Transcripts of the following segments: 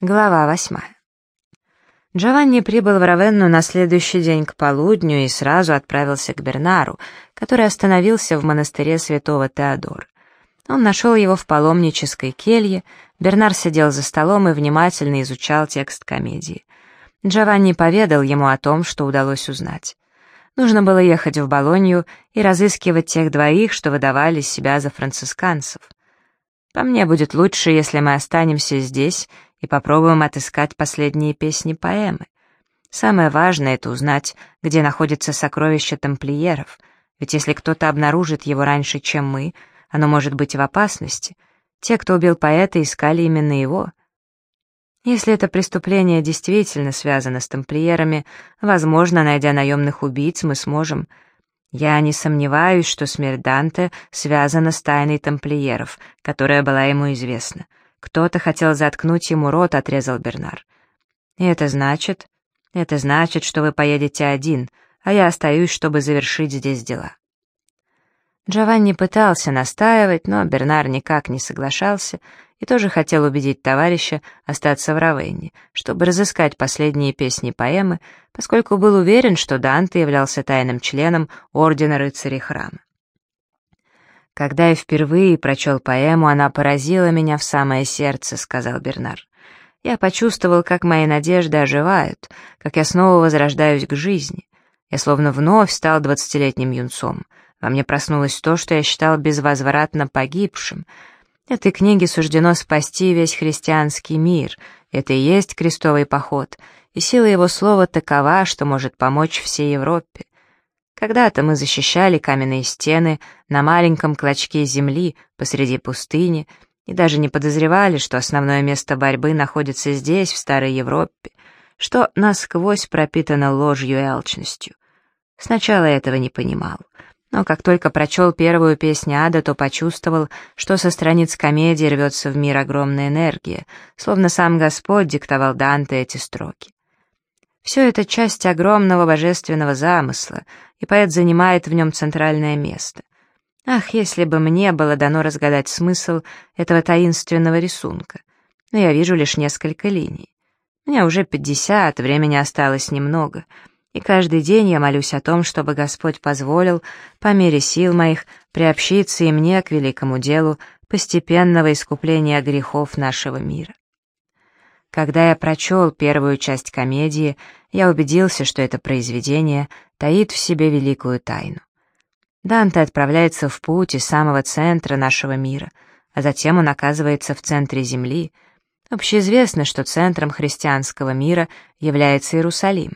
Глава восьмая. Джованни прибыл в Равенну на следующий день к полудню и сразу отправился к Бернару, который остановился в монастыре святого Теодора. Он нашел его в паломнической келье, Бернар сидел за столом и внимательно изучал текст комедии. Джованни поведал ему о том, что удалось узнать. Нужно было ехать в Болонью и разыскивать тех двоих, что выдавали себя за францисканцев. «По мне будет лучше, если мы останемся здесь и попробуем отыскать последние песни-поэмы. Самое важное — это узнать, где находится сокровище тамплиеров, ведь если кто-то обнаружит его раньше, чем мы, оно может быть в опасности. Те, кто убил поэта, искали именно его. Если это преступление действительно связано с тамплиерами, возможно, найдя наемных убийц, мы сможем... Я не сомневаюсь, что смерть Данте связана с тайной тамплиеров, которая была ему известна. Кто-то хотел заткнуть ему рот, отрезал Бернар. И это значит... Это значит, что вы поедете один, а я остаюсь, чтобы завершить здесь дела. Джованни пытался настаивать, но Бернар никак не соглашался и тоже хотел убедить товарища остаться в Равенне, чтобы разыскать последние песни поэмы, поскольку был уверен, что Данте являлся тайным членом Ордена Рыцарей Храма. «Когда я впервые прочел поэму, она поразила меня в самое сердце», — сказал Бернар. «Я почувствовал, как мои надежды оживают, как я снова возрождаюсь к жизни. Я словно вновь стал двадцатилетним юнцом. Во мне проснулось то, что я считал безвозвратно погибшим. Этой книге суждено спасти весь христианский мир. Это и есть крестовый поход, и сила его слова такова, что может помочь всей Европе. Когда-то мы защищали каменные стены на маленьком клочке земли посреди пустыни и даже не подозревали, что основное место борьбы находится здесь, в Старой Европе, что насквозь пропитано ложью и алчностью. Сначала этого не понимал, но как только прочел первую песнь ада, то почувствовал, что со страниц комедии рвется в мир огромная энергия, словно сам Господь диктовал Данте эти строки. Все это часть огромного божественного замысла, и поэт занимает в нем центральное место. Ах, если бы мне было дано разгадать смысл этого таинственного рисунка. Но я вижу лишь несколько линий. Мне уже пятьдесят, времени осталось немного, и каждый день я молюсь о том, чтобы Господь позволил, по мере сил моих, приобщиться и мне к великому делу постепенного искупления грехов нашего мира. Когда я прочел первую часть комедии, я убедился, что это произведение таит в себе великую тайну. Данте отправляется в путь из самого центра нашего мира, а затем он оказывается в центре Земли. Общеизвестно, что центром христианского мира является Иерусалим.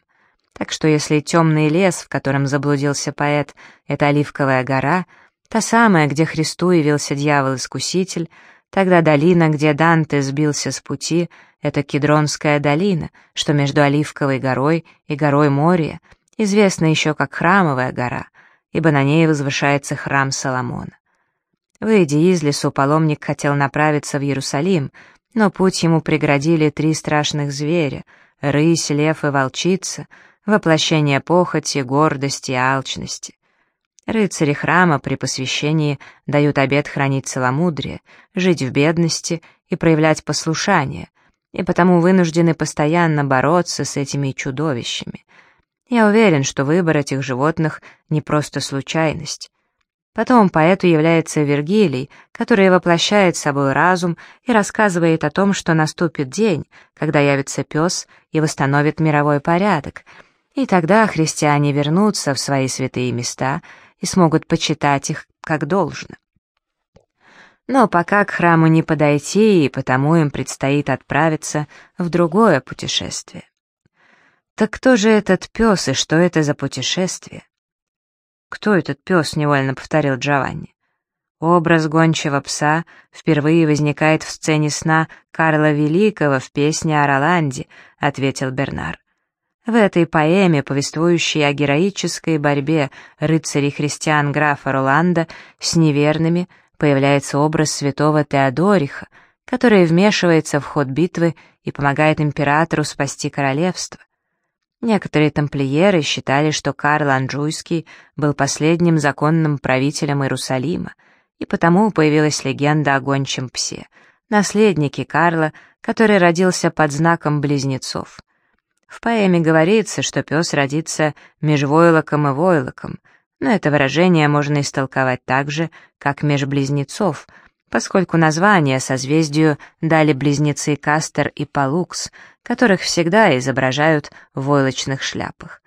Так что если темный лес, в котором заблудился поэт, это Оливковая гора, та самая, где Христу явился дьявол-искуситель, тогда долина, где Данте сбился с пути — это Кедронская долина, что между Оливковой горой и горой Мория, известна еще как Храмовая гора, ибо на ней возвышается храм Соломона. Выйдя из лесу, паломник хотел направиться в Иерусалим, но путь ему преградили три страшных зверя — рысь, лев и волчица, воплощение похоти, гордости и алчности. Рыцари храма при посвящении дают обет хранить целомудрие, жить в бедности и проявлять послушание, и потому вынуждены постоянно бороться с этими чудовищами. Я уверен, что выбор этих животных не просто случайность. Потом поэту является Вергилий, который воплощает собой разум и рассказывает о том, что наступит день, когда явится пес и восстановит мировой порядок, и тогда христиане вернутся в свои святые места и смогут почитать их как должно. Но пока к храму не подойти, и потому им предстоит отправиться в другое путешествие. Так кто же этот пес и что это за путешествие? «Кто этот пес?» — невольно повторил Джованни. Образ гончего пса впервые возникает в сцене сна Карла Великого в песне о Роланде, ответил Бернар. В этой поэме, повествующей о героической борьбе рыцарей-христиан графа Роланда с неверными, появляется образ святого Теодориха, который вмешивается в ход битвы и помогает императору спасти королевство. Некоторые тамплиеры считали, что Карл Анжуйский был последним законным правителем Иерусалима, и потому появилась легенда о гончем псе, наследники Карла, который родился под знаком близнецов. В поэме говорится, что пес родится меж войлоком и войлоком, но это выражение можно истолковать так же, как меж близнецов, поскольку название созвездию дали близнецы Кастер и Палукс, которых всегда изображают в войлочных шляпах.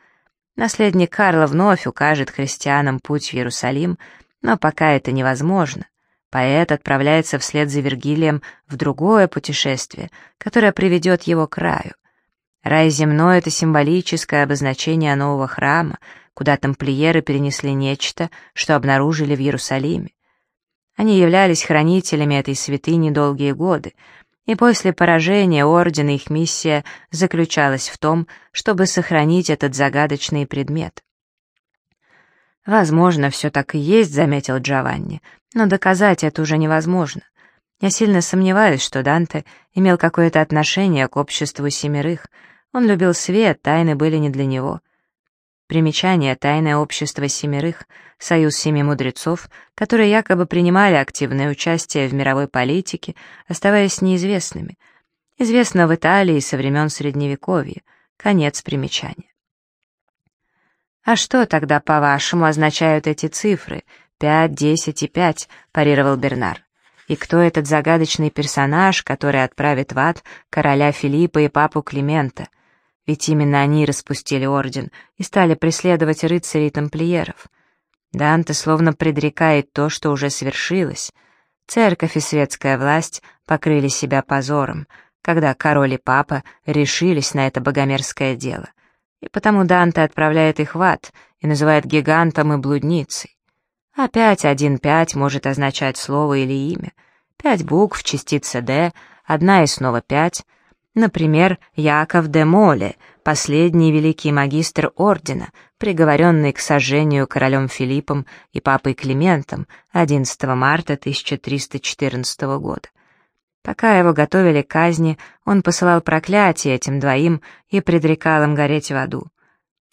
Наследник Карла вновь укажет христианам путь в Иерусалим, но пока это невозможно. Поэт отправляется вслед за Вергилием в другое путешествие, которое приведет его к раю. Рай земной — это символическое обозначение нового храма, куда тамплиеры перенесли нечто, что обнаружили в Иерусалиме. Они являлись хранителями этой святыни долгие годы, и после поражения ордена их миссия заключалась в том, чтобы сохранить этот загадочный предмет. «Возможно, все так и есть», — заметил Джованни, «но доказать это уже невозможно. Я сильно сомневаюсь, что Данте имел какое-то отношение к обществу семерых, он любил свет, тайны были не для него. Примечание «Тайное общество семерых», союз семи мудрецов, которые якобы принимали активное участие в мировой политике, оставаясь неизвестными. Известно в Италии со времен Средневековья. Конец примечания. «А что тогда, по-вашему, означают эти цифры? Пять, десять и пять?» — парировал Бернар. «И кто этот загадочный персонаж, который отправит в ад короля Филиппа и папу Климента?» Ведь именно они распустили орден и стали преследовать рыцарей тамплиеров. Данте словно предрекает то, что уже свершилось. Церковь и светская власть покрыли себя позором, когда король и папа решились на это богомерзкое дело. И потому Данте отправляет их в ад и называет гигантом и блудницей. Опять один пять может означать слово или имя. Пять букв, частица «Д», одна и снова пять, Например, Яков де Моле, последний великий магистр ордена, приговоренный к сожжению королем Филиппом и папой Климентом 11 марта 1314 года. Пока его готовили к казни, он посылал проклятие этим двоим и предрекал им гореть в аду.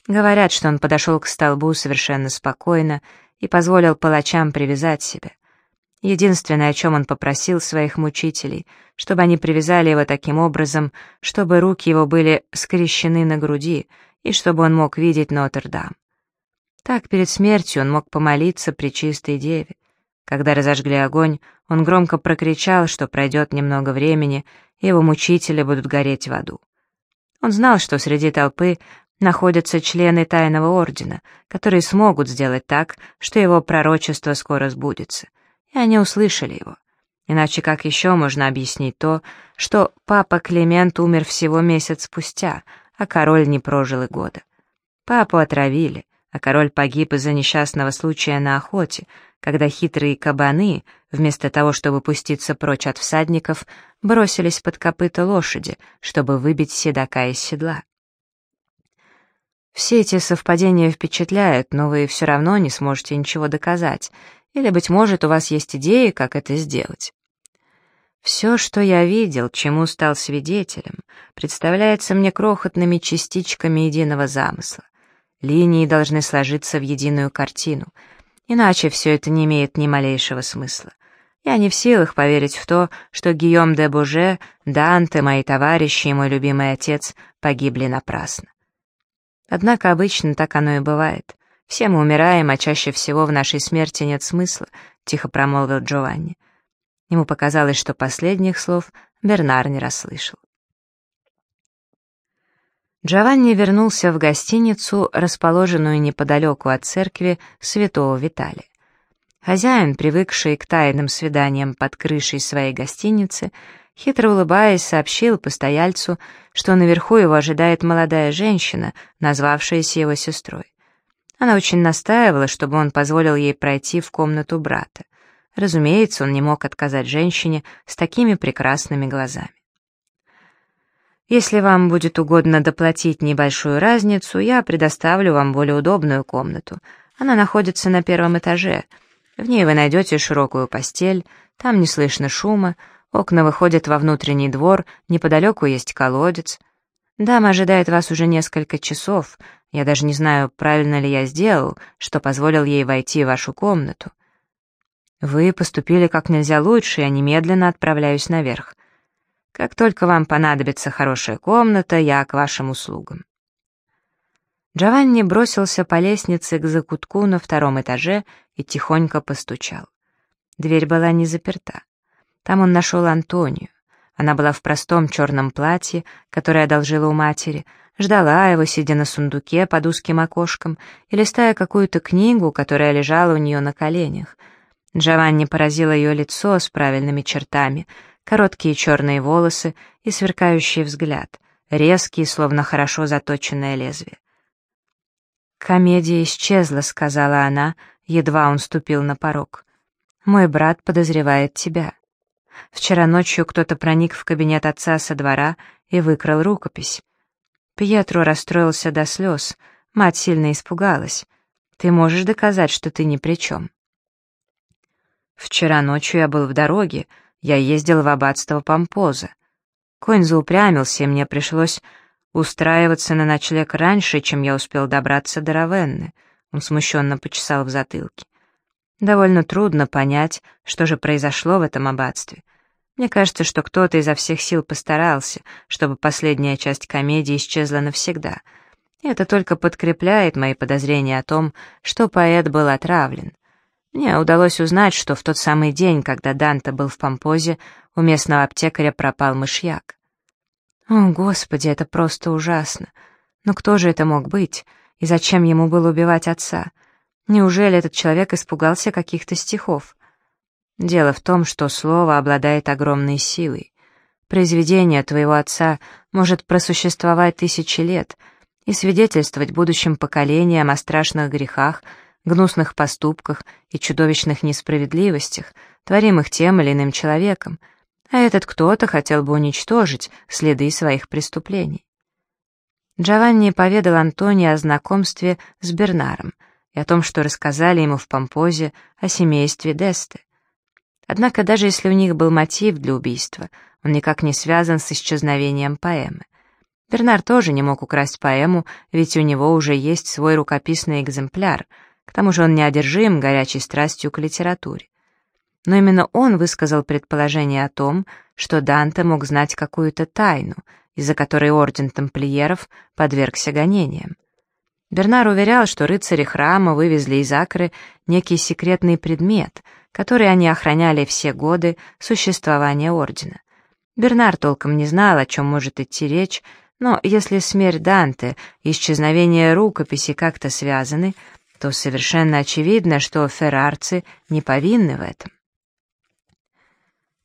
Говорят, что он подошел к столбу совершенно спокойно и позволил палачам привязать себя. Единственное, о чем он попросил своих мучителей, чтобы они привязали его таким образом, чтобы руки его были скрещены на груди и чтобы он мог видеть Нотр-Дам. Так перед смертью он мог помолиться при чистой деве. Когда разожгли огонь, он громко прокричал, что пройдет немного времени, и его мучители будут гореть в аду. Он знал, что среди толпы находятся члены тайного ордена, которые смогут сделать так, что его пророчество скоро сбудется — и они услышали его. Иначе как еще можно объяснить то, что папа Климент умер всего месяц спустя, а король не прожил и года? Папу отравили, а король погиб из-за несчастного случая на охоте, когда хитрые кабаны, вместо того, чтобы пуститься прочь от всадников, бросились под копыта лошади, чтобы выбить седока из седла. Все эти совпадения впечатляют, но вы все равно не сможете ничего доказать, или, быть может, у вас есть идеи, как это сделать? Все, что я видел, чему стал свидетелем, представляется мне крохотными частичками единого замысла. Линии должны сложиться в единую картину, иначе все это не имеет ни малейшего смысла. Я не в силах поверить в то, что Гийом де Буже, Данте, мои товарищи и мой любимый отец погибли напрасно. Однако обычно так оно и бывает. Все мы умираем, а чаще всего в нашей смерти нет смысла», — тихо промолвил Джованни. Ему показалось, что последних слов Бернар не расслышал. Джованни вернулся в гостиницу, расположенную неподалеку от церкви святого Виталия. Хозяин, привыкший к тайным свиданиям под крышей своей гостиницы, хитро улыбаясь, сообщил постояльцу, что наверху его ожидает молодая женщина, назвавшаяся его сестрой. Она очень настаивала, чтобы он позволил ей пройти в комнату брата. Разумеется, он не мог отказать женщине с такими прекрасными глазами. Если вам будет угодно доплатить небольшую разницу, я предоставлю вам более удобную комнату. Она находится на первом этаже. В ней вы найдете широкую постель, там не слышно шума, окна выходят во внутренний двор, неподалеку есть колодец. Дама ожидает вас уже несколько часов, я даже не знаю, правильно ли я сделал, что позволил ей войти в вашу комнату. Вы поступили как нельзя лучше, я немедленно отправляюсь наверх. Как только вам понадобится хорошая комната, я к вашим услугам». Джованни бросился по лестнице к закутку на втором этаже и тихонько постучал. Дверь была не заперта. Там он нашел Антонию. Она была в простом черном платье, которое одолжила у матери, ждала его, сидя на сундуке под узким окошком и листая какую-то книгу, которая лежала у нее на коленях. Джованни поразило ее лицо с правильными чертами, короткие черные волосы и сверкающий взгляд, резкий, словно хорошо заточенное лезвие. «Комедия исчезла», — сказала она, едва он ступил на порог. «Мой брат подозревает тебя. Вчера ночью кто-то проник в кабинет отца со двора и выкрал рукопись. Пьетро расстроился до слез, мать сильно испугалась. Ты можешь доказать, что ты ни при чем?» «Вчера ночью я был в дороге, я ездил в аббатство Помпоза. Конь заупрямился, и мне пришлось устраиваться на ночлег раньше, чем я успел добраться до Равенны. Он смущенно почесал в затылке. Довольно трудно понять, что же произошло в этом аббатстве. Мне кажется, что кто-то изо всех сил постарался, чтобы последняя часть комедии исчезла навсегда. И это только подкрепляет мои подозрения о том, что поэт был отравлен. Мне удалось узнать, что в тот самый день, когда Данте был в Помпозе, у местного аптекаря пропал мышьяк. О, Господи, это просто ужасно. Но кто же это мог быть? И зачем ему было убивать отца? Неужели этот человек испугался каких-то стихов? Дело в том, что слово обладает огромной силой. Произведение твоего отца может просуществовать тысячи лет и свидетельствовать будущим поколениям о страшных грехах, гнусных поступках и чудовищных несправедливостях, творимых тем или иным человеком — а этот кто-то хотел бы уничтожить следы своих преступлений. Джованни поведал Антони о знакомстве с Бернаром и о том, что рассказали ему в Помпозе о семействе Десте. Однако даже если у них был мотив для убийства, он никак не связан с исчезновением поэмы. Бернар тоже не мог украсть поэму, ведь у него уже есть свой рукописный экземпляр, к тому же он не одержим горячей страстью к литературе но именно он высказал предположение о том, что Данте мог знать какую-то тайну, из-за которой орден тамплиеров подвергся гонениям. Бернар уверял, что рыцари храма вывезли из Акры некий секретный предмет, который они охраняли все годы существования ордена. Бернар толком не знал, о чем может идти речь, но если смерть Данте и исчезновение рукописи как-то связаны, то совершенно очевидно, что феррарцы не повинны в этом.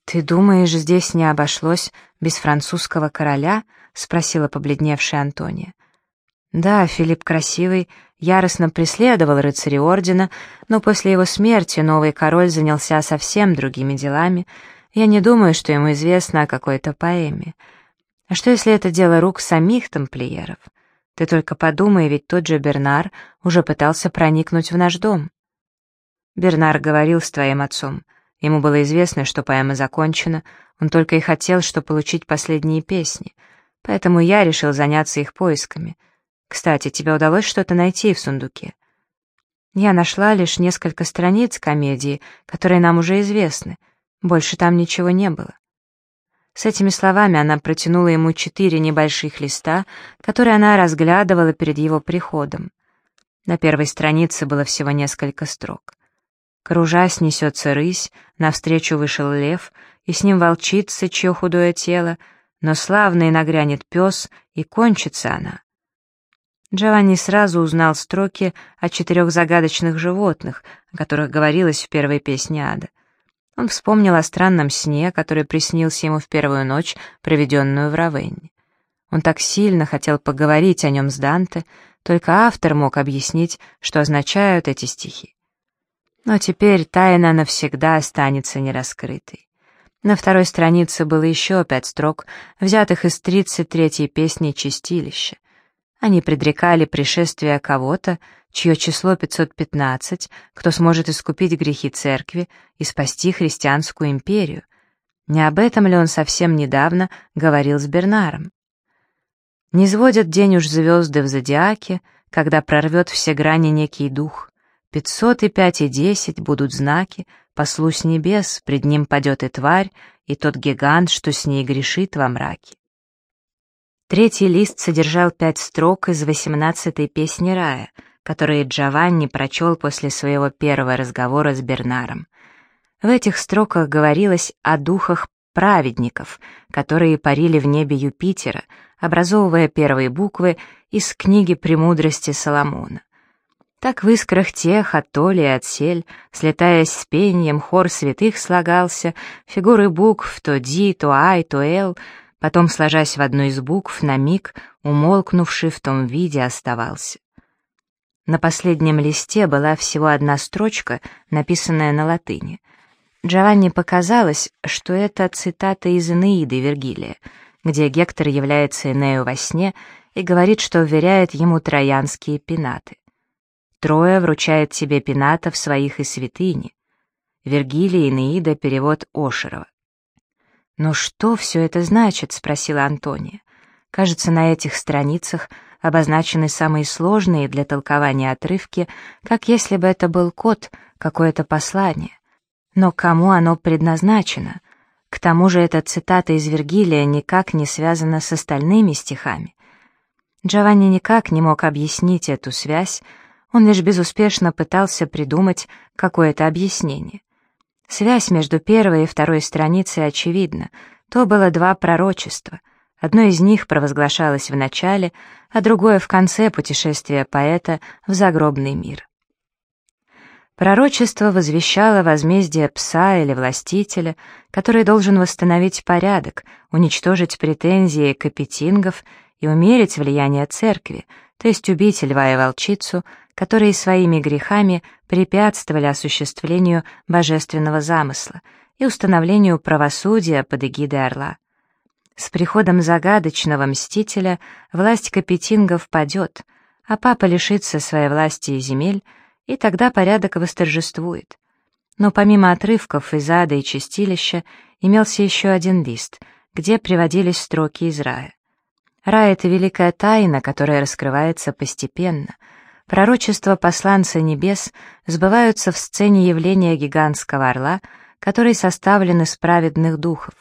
«Ты думаешь, здесь не обошлось без французского короля?» — спросила побледневшая Антония. «Да, Филипп Красивый яростно преследовал рыцаря ордена, но после его смерти новый король занялся совсем другими делами. Я не думаю, что ему известно о какой-то поэме. А что, если это дело рук самих тамплиеров? Ты только подумай, ведь тот же Бернар уже пытался проникнуть в наш дом». «Бернар говорил с твоим отцом». Ему было известно, что поэма закончена, он только и хотел, что получить последние песни, поэтому я решил заняться их поисками. Кстати, тебе удалось что-то найти в сундуке? Я нашла лишь несколько страниц комедии, которые нам уже известны, больше там ничего не было. С этими словами она протянула ему четыре небольших листа, которые она разглядывала перед его приходом. На первой странице было всего несколько строк. Кружась несется рысь, навстречу вышел лев, и с ним волчица, чье худое тело, но славный нагрянет пес, и кончится она. Джованни сразу узнал строки о четырех загадочных животных, о которых говорилось в первой песне ада. Он вспомнил о странном сне, который приснился ему в первую ночь, проведенную в Равенне. Он так сильно хотел поговорить о нем с Данте, только автор мог объяснить, что означают эти стихи. Но теперь тайна навсегда останется нераскрытой. На второй странице было еще пять строк, взятых из 33-й песни «Чистилище». Они предрекали пришествие кого-то, чье число 515, кто сможет искупить грехи церкви и спасти христианскую империю. Не об этом ли он совсем недавно говорил с Бернаром? Не сводят день уж звезды в зодиаке, когда прорвет все грани некий дух, Пятьсот и пять и десять будут знаки, послу с небес, пред ним падет и тварь, и тот гигант, что с ней грешит во мраке. Третий лист содержал пять строк из восемнадцатой песни рая, которые Джованни прочел после своего первого разговора с Бернаром. В этих строках говорилось о духах праведников, которые парили в небе Юпитера, образовывая первые буквы из книги «Премудрости Соломона». Так в искрах тех от толи и от сель, слетаясь с пением, хор святых слагался, фигуры букв то ди, то ай, то эл — потом, сложась в одну из букв, на миг, умолкнувший в том виде, оставался. На последнем листе была всего одна строчка, написанная на латыни. Джованни показалось, что это цитата из Энеиды Вергилия, где Гектор является Энею во сне и говорит, что уверяет ему троянские пенаты. Трое вручает тебе пенатов своих и святыни. Вергилий, Энеида, перевод Ошерова. «Но что все это значит?» — спросила Антония. «Кажется, на этих страницах обозначены самые сложные для толкования отрывки, как если бы это был код, какое-то послание. Но кому оно предназначено? К тому же эта цитата из Вергилия никак не связана с остальными стихами. Джованни никак не мог объяснить эту связь, он лишь безуспешно пытался придумать какое-то объяснение. Связь между первой и второй страницей очевидна. То было два пророчества. Одно из них провозглашалось в начале, а другое в конце путешествия поэта в загробный мир. Пророчество возвещало возмездие пса или властителя, который должен восстановить порядок, уничтожить претензии капетингов и умерить влияние церкви, то есть убить льва и волчицу, которые своими грехами препятствовали осуществлению божественного замысла и установлению правосудия под эгидой орла. С приходом загадочного мстителя власть капетингов падет, а папа лишится своей власти и земель, и тогда порядок восторжествует. Но помимо отрывков из ада и чистилища имелся еще один лист, где приводились строки из рая. Рай — это великая тайна, которая раскрывается постепенно — Пророчества посланца небес сбываются в сцене явления гигантского орла, который составлен из праведных духов.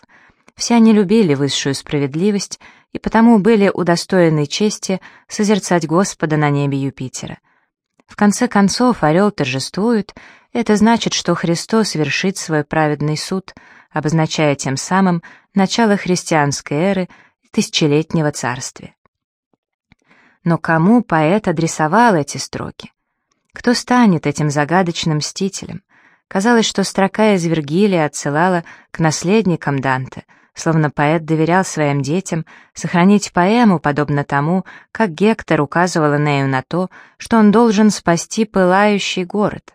Все они любили высшую справедливость и потому были удостоены чести созерцать Господа на небе Юпитера. В конце концов, орел торжествует, это значит, что Христос вершит свой праведный суд, обозначая тем самым начало христианской эры тысячелетнего царствия. Но кому поэт адресовал эти строки? Кто станет этим загадочным мстителем? Казалось, что строка из Вергилия отсылала к наследникам Данте, словно поэт доверял своим детям сохранить поэму, подобно тому, как Гектор указывал Энею на то, что он должен спасти пылающий город.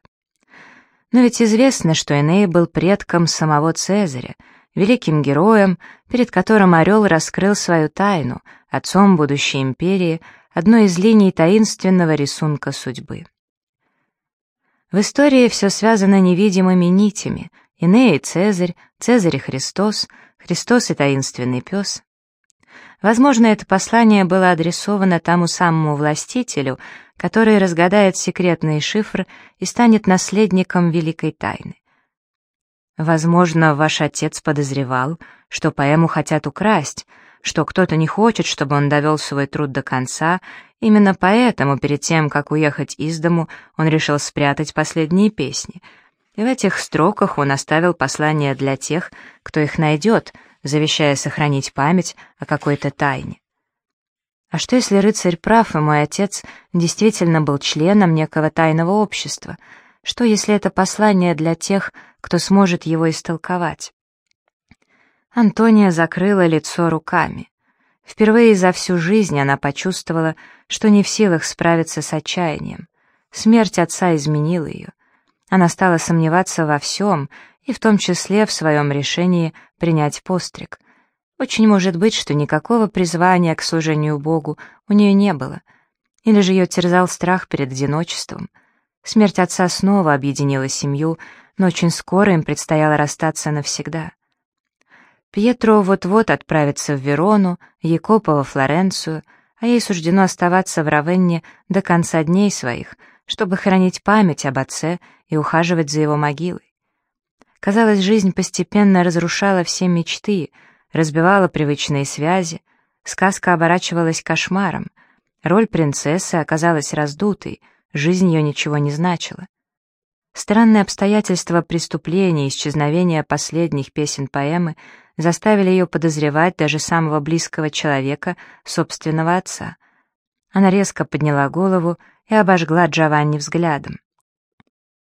Но ведь известно, что Эней был предком самого Цезаря, великим героем, перед которым Орел раскрыл свою тайну, отцом будущей империи, одной из линий таинственного рисунка судьбы. В истории все связано невидимыми нитями. Иней и Цезарь, Цезарь и Христос, Христос и таинственный пес. Возможно, это послание было адресовано тому самому властителю, который разгадает секретный шифр и станет наследником великой тайны. Возможно, ваш отец подозревал, что поэму хотят украсть, что кто-то не хочет, чтобы он довел свой труд до конца, именно поэтому перед тем, как уехать из дому, он решил спрятать последние песни. И в этих строках он оставил послание для тех, кто их найдет, завещая сохранить память о какой-то тайне. А что если рыцарь прав, и мой отец действительно был членом некого тайного общества? Что если это послание для тех, кто сможет его истолковать? Антония закрыла лицо руками. Впервые за всю жизнь она почувствовала, что не в силах справиться с отчаянием. Смерть отца изменила ее. Она стала сомневаться во всем, и в том числе в своем решении принять постриг. Очень может быть, что никакого призвания к служению Богу у нее не было. Или же ее терзал страх перед одиночеством. Смерть отца снова объединила семью, но очень скоро им предстояло расстаться навсегда. Пьетро вот-вот отправится в Верону, Якопа во Флоренцию, а ей суждено оставаться в Равенне до конца дней своих, чтобы хранить память об отце и ухаживать за его могилой. Казалось, жизнь постепенно разрушала все мечты, разбивала привычные связи, сказка оборачивалась кошмаром, роль принцессы оказалась раздутой, жизнь ее ничего не значила. Странные обстоятельства преступления и исчезновения последних песен поэмы заставили ее подозревать даже самого близкого человека, собственного отца. Она резко подняла голову и обожгла Джованни взглядом.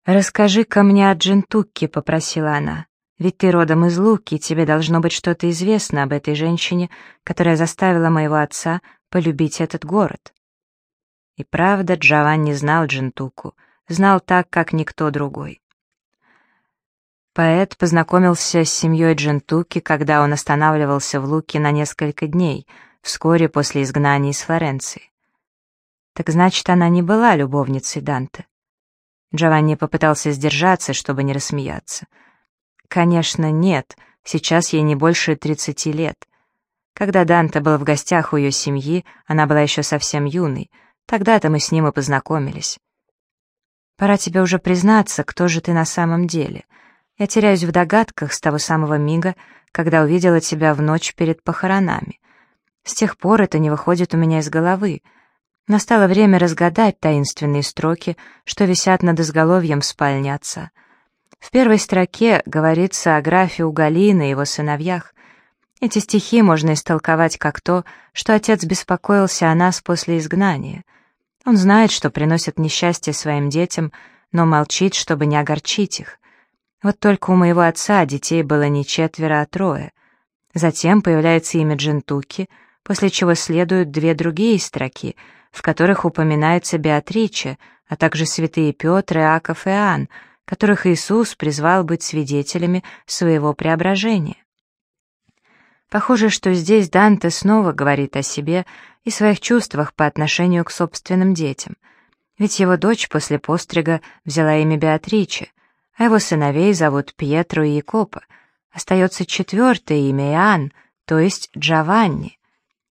«Расскажи-ка мне о Джентукке», — попросила она. «Ведь ты родом из Луки, тебе должно быть что-то известно об этой женщине, которая заставила моего отца полюбить этот город». И правда, Джованни знал Джентуку, знал так, как никто другой. Поэт познакомился с семьей Джентуки, когда он останавливался в Луке на несколько дней, вскоре после изгнания из Флоренции. Так значит, она не была любовницей Данте. Джованни попытался сдержаться, чтобы не рассмеяться. Конечно, нет, сейчас ей не больше тридцати лет. Когда Данте был в гостях у ее семьи, она была еще совсем юной, тогда-то мы с ним и познакомились. Пора тебе уже признаться, кто же ты на самом деле. Я теряюсь в догадках с того самого мига, когда увидела тебя в ночь перед похоронами. С тех пор это не выходит у меня из головы — Настало время разгадать таинственные строки, что висят над изголовьем спальни отца. В первой строке говорится о графе Угалине и его сыновьях. Эти стихи можно истолковать как то, что отец беспокоился о нас после изгнания. Он знает, что приносит несчастье своим детям, но молчит, чтобы не огорчить их. Вот только у моего отца детей было не четверо, а трое. Затем появляется имя Джентуки, после чего следуют две другие строки — в которых упоминается Беатриче, а также святые Петр, Иаков и Иоанн, которых Иисус призвал быть свидетелями своего преображения. Похоже, что здесь Данте снова говорит о себе и своих чувствах по отношению к собственным детям, ведь его дочь после пострига взяла имя Беатриче, а его сыновей зовут Пьетро и Якопа, остается четвертое имя Иоанн, то есть Джованни.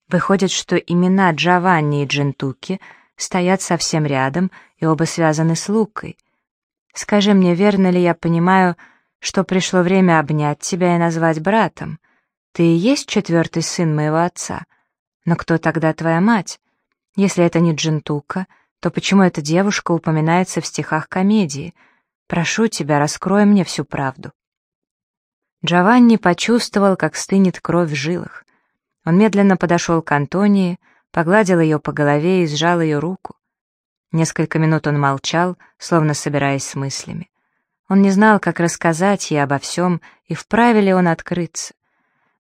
Выходит, что имена Джованни и Джентуки стоят совсем рядом и оба связаны с Лукой. Скажи мне, верно ли я понимаю, что пришло время обнять тебя и назвать братом? Ты и есть четвертый сын моего отца. Но кто тогда твоя мать? Если это не Джентука, то почему эта девушка упоминается в стихах комедии? Прошу тебя, раскрой мне всю правду. Джованни почувствовал, как стынет кровь в жилах. Он медленно подошел к Антонии, погладил ее по голове и сжал ее руку. Несколько минут он молчал, словно собираясь с мыслями. Он не знал, как рассказать ей обо всем и вправе ли он открыться.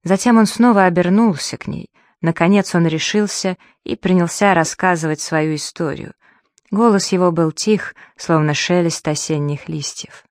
Затем он снова обернулся к ней. Наконец он решился и принялся рассказывать свою историю. Голос его был тих, словно шелест осенних листьев.